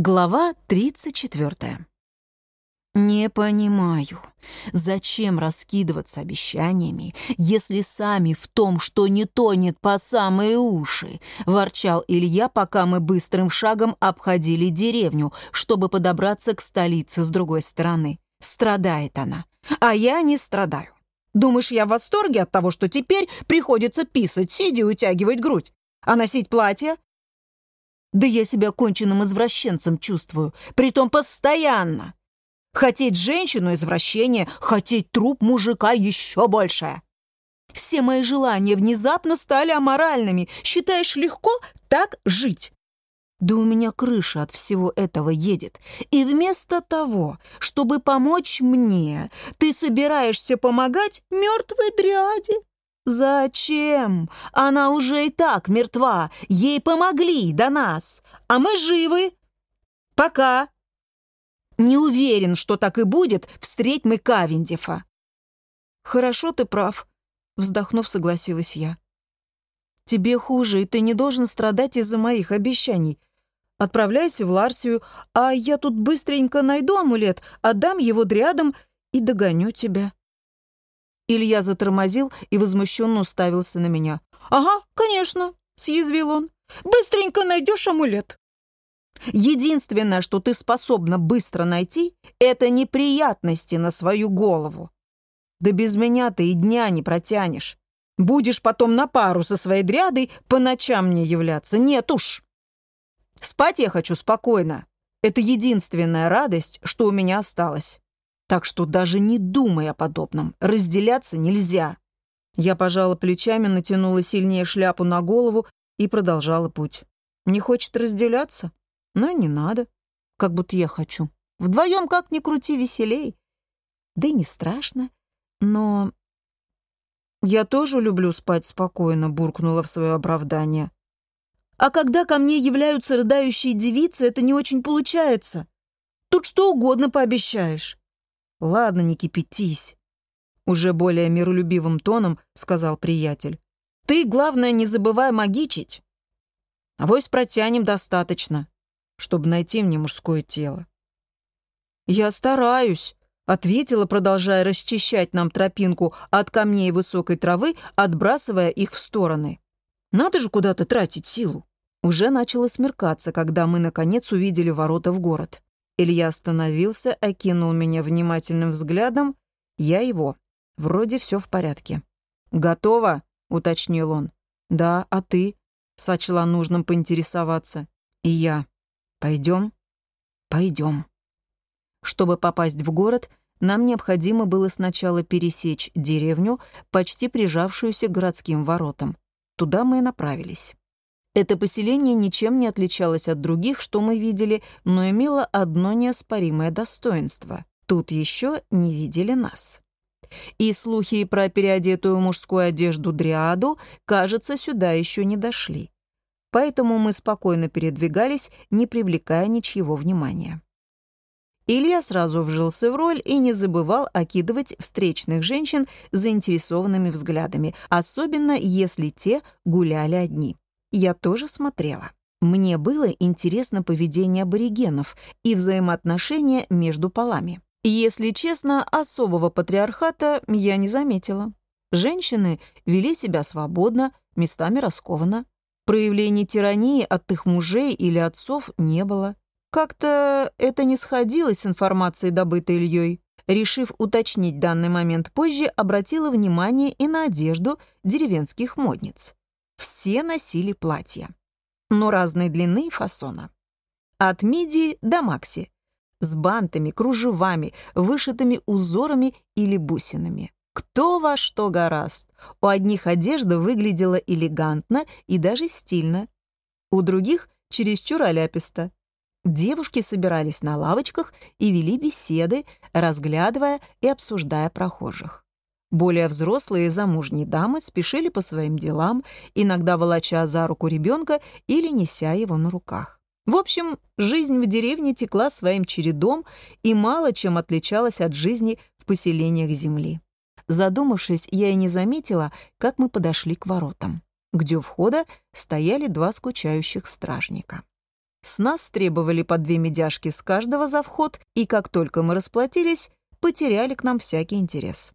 Глава 34. «Не понимаю, зачем раскидываться обещаниями, если сами в том, что не тонет по самые уши?» – ворчал Илья, пока мы быстрым шагом обходили деревню, чтобы подобраться к столице с другой стороны. Страдает она, а я не страдаю. Думаешь, я в восторге от того, что теперь приходится писать, сидя и утягивать грудь? А носить платье да я себя конченным извращенцем чувствую, притом постоянно. Хотеть женщину – извращение, хотеть труп мужика – еще большее. Все мои желания внезапно стали аморальными. Считаешь, легко так жить? Да у меня крыша от всего этого едет. И вместо того, чтобы помочь мне, ты собираешься помогать мертвой дряде. «Зачем? Она уже и так мертва. Ей помогли до нас, а мы живы. Пока». «Не уверен, что так и будет, встреть мы Кавендифа». «Хорошо, ты прав», — вздохнув, согласилась я. «Тебе хуже, и ты не должен страдать из-за моих обещаний. Отправляйся в Ларсию, а я тут быстренько найду амулет, отдам его дрядом и догоню тебя». Илья затормозил и возмущенно уставился на меня. «Ага, конечно», — съязвил он. «Быстренько найдешь амулет». «Единственное, что ты способна быстро найти, это неприятности на свою голову. Да без меня ты и дня не протянешь. Будешь потом на пару со своей дрядой по ночам мне являться. Нет уж. Спать я хочу спокойно. Это единственная радость, что у меня осталась. Так что даже не думай о подобном. Разделяться нельзя. Я пожала плечами, натянула сильнее шляпу на голову и продолжала путь. Не хочет разделяться? Ну, не надо. Как будто я хочу. Вдвоем как ни крути веселей. Да и не страшно. Но... Я тоже люблю спать спокойно, буркнула в свое оправдание. А когда ко мне являются рыдающие девицы, это не очень получается. Тут что угодно пообещаешь. «Ладно, не кипятись», — уже более миролюбивым тоном сказал приятель. «Ты, главное, не забывай магичить. Авось протянем достаточно, чтобы найти мне мужское тело». «Я стараюсь», — ответила, продолжая расчищать нам тропинку от камней высокой травы, отбрасывая их в стороны. «Надо же куда-то тратить силу». Уже начало смеркаться, когда мы, наконец, увидели ворота в город. Илья остановился, окинул меня внимательным взглядом. Я его. Вроде все в порядке. «Готово?» — уточнил он. «Да, а ты?» — сочла нужным поинтересоваться. «И я. Пойдем?» «Пойдем». Чтобы попасть в город, нам необходимо было сначала пересечь деревню, почти прижавшуюся к городским воротам. Туда мы и направились. Это поселение ничем не отличалось от других, что мы видели, но имело одно неоспоримое достоинство. Тут еще не видели нас. И слухи про переодетую мужскую одежду дриаду, кажется, сюда еще не дошли. Поэтому мы спокойно передвигались, не привлекая ничьего внимания. Илья сразу вжился в роль и не забывал окидывать встречных женщин заинтересованными взглядами, особенно если те гуляли одни. Я тоже смотрела. Мне было интересно поведение аборигенов и взаимоотношения между полами. Если честно, особого патриархата я не заметила. Женщины вели себя свободно, местами раскованно. Проявлений тирании от их мужей или отцов не было. Как-то это не сходилось с информацией, добытой Ильей. Решив уточнить данный момент позже, обратила внимание и на одежду деревенских модниц. Все носили платья, но разной длины и фасона. От миди до макси, с бантами, кружевами, вышитыми узорами или бусинами. Кто во что гораст. У одних одежда выглядела элегантно и даже стильно, у других — чересчур аляписто. Девушки собирались на лавочках и вели беседы, разглядывая и обсуждая прохожих. Более взрослые замужние дамы спешили по своим делам, иногда волоча за руку ребенка или неся его на руках. В общем, жизнь в деревне текла своим чередом и мало чем отличалась от жизни в поселениях земли. Задумавшись, я и не заметила, как мы подошли к воротам, где у входа стояли два скучающих стражника. С нас требовали по две медяшки с каждого за вход, и как только мы расплатились, потеряли к нам всякий интерес.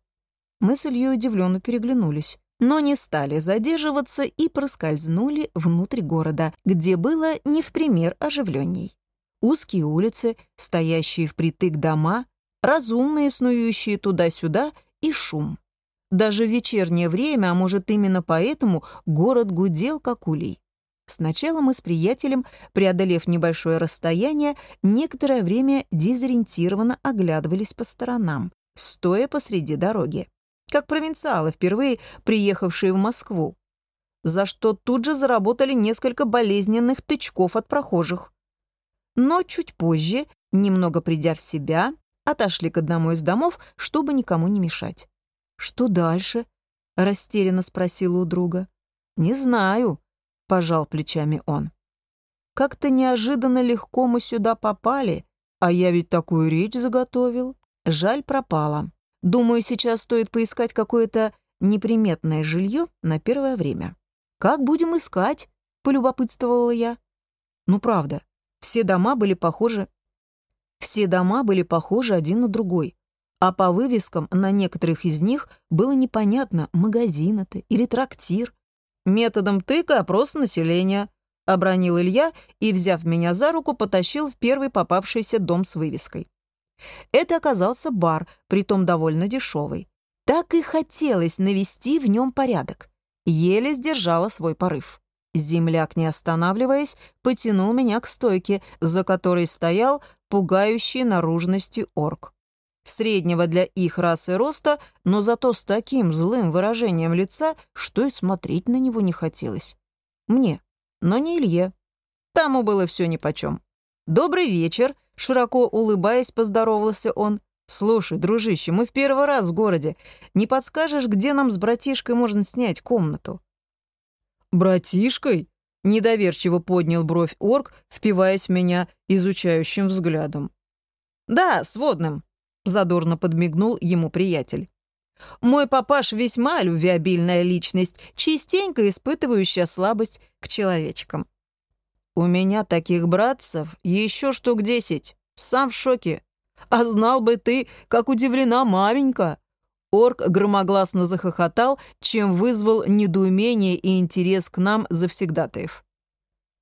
Мы с Ильей удивленно переглянулись, но не стали задерживаться и проскользнули внутрь города, где было не в пример оживленней. Узкие улицы, стоящие впритык дома, разумные, снующие туда-сюда и шум. Даже в вечернее время, а может именно поэтому, город гудел как улей. Сначала мы с приятелем, преодолев небольшое расстояние, некоторое время дезориентированно оглядывались по сторонам, стоя посреди дороги, как провинциалы, впервые приехавшие в Москву, за что тут же заработали несколько болезненных тычков от прохожих. Но чуть позже, немного придя в себя, отошли к одному из домов, чтобы никому не мешать. «Что дальше?» — растерянно спросила у друга. «Не знаю», — пожал плечами он. «Как-то неожиданно легко мы сюда попали, а я ведь такую речь заготовил. Жаль, пропала. Думаю, сейчас стоит поискать какое-то неприметное жилье на первое время». «Как будем искать?» — полюбопытствовала я. «Ну, правда, все дома были похожи. Все дома были похожи один на другой, а по вывескам на некоторых из них было непонятно, магазин это или трактир. Методом тыка опрос населения, обронил Илья и, взяв меня за руку, потащил в первый попавшийся дом с вывеской. Это оказался бар, притом довольно дешевый. Так и хотелось навести в нем порядок. Еле сдержала свой порыв. Земляк, не останавливаясь, потянул меня к стойке, за которой стоял пугающий наружности орк. Среднего для их расы роста, но зато с таким злым выражением лица, что и смотреть на него не хотелось. Мне, но не Илье. Тому было все нипочем. «Добрый вечер», — широко улыбаясь, поздоровался он. «Слушай, дружище, мы в первый раз в городе. Не подскажешь, где нам с братишкой можно снять комнату?» «Братишкой?» — недоверчиво поднял бровь орк, впиваясь в меня изучающим взглядом. «Да, сводным», — задорно подмигнул ему приятель. «Мой папаш весьма любвеобильная личность, частенько испытывающая слабость к человечкам. У меня таких братцев еще штук десять, сам в шоке. А знал бы ты, как удивлена маменька. Орк громогласно захохотал, чем вызвал недоумение и интерес к нам завсегдатаев.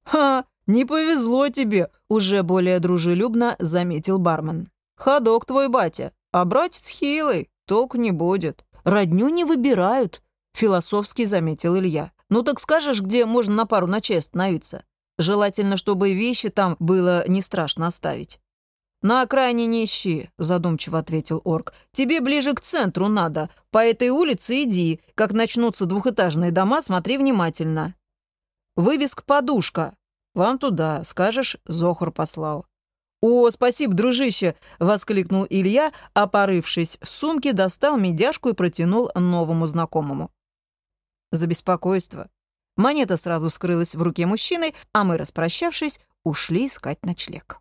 «Ха, не повезло тебе», — уже более дружелюбно заметил бармен. «Ходок твой, батя, а братец хилый, толк не будет. Родню не выбирают», — философски заметил Илья. «Ну так скажешь, где можно на пару ночей остановиться? Желательно, чтобы вещи там было не страшно оставить». «На окраине не ищи», — задумчиво ответил орк. «Тебе ближе к центру надо. По этой улице иди. Как начнутся двухэтажные дома, смотри внимательно». «Вывеска «Подушка». Вам туда. Скажешь, Зохар послал». «О, спасибо, дружище!» — воскликнул Илья, а, порывшись в сумке, достал медяшку и протянул новому знакомому. За беспокойство. Монета сразу скрылась в руке мужчины, а мы, распрощавшись, ушли искать ночлег.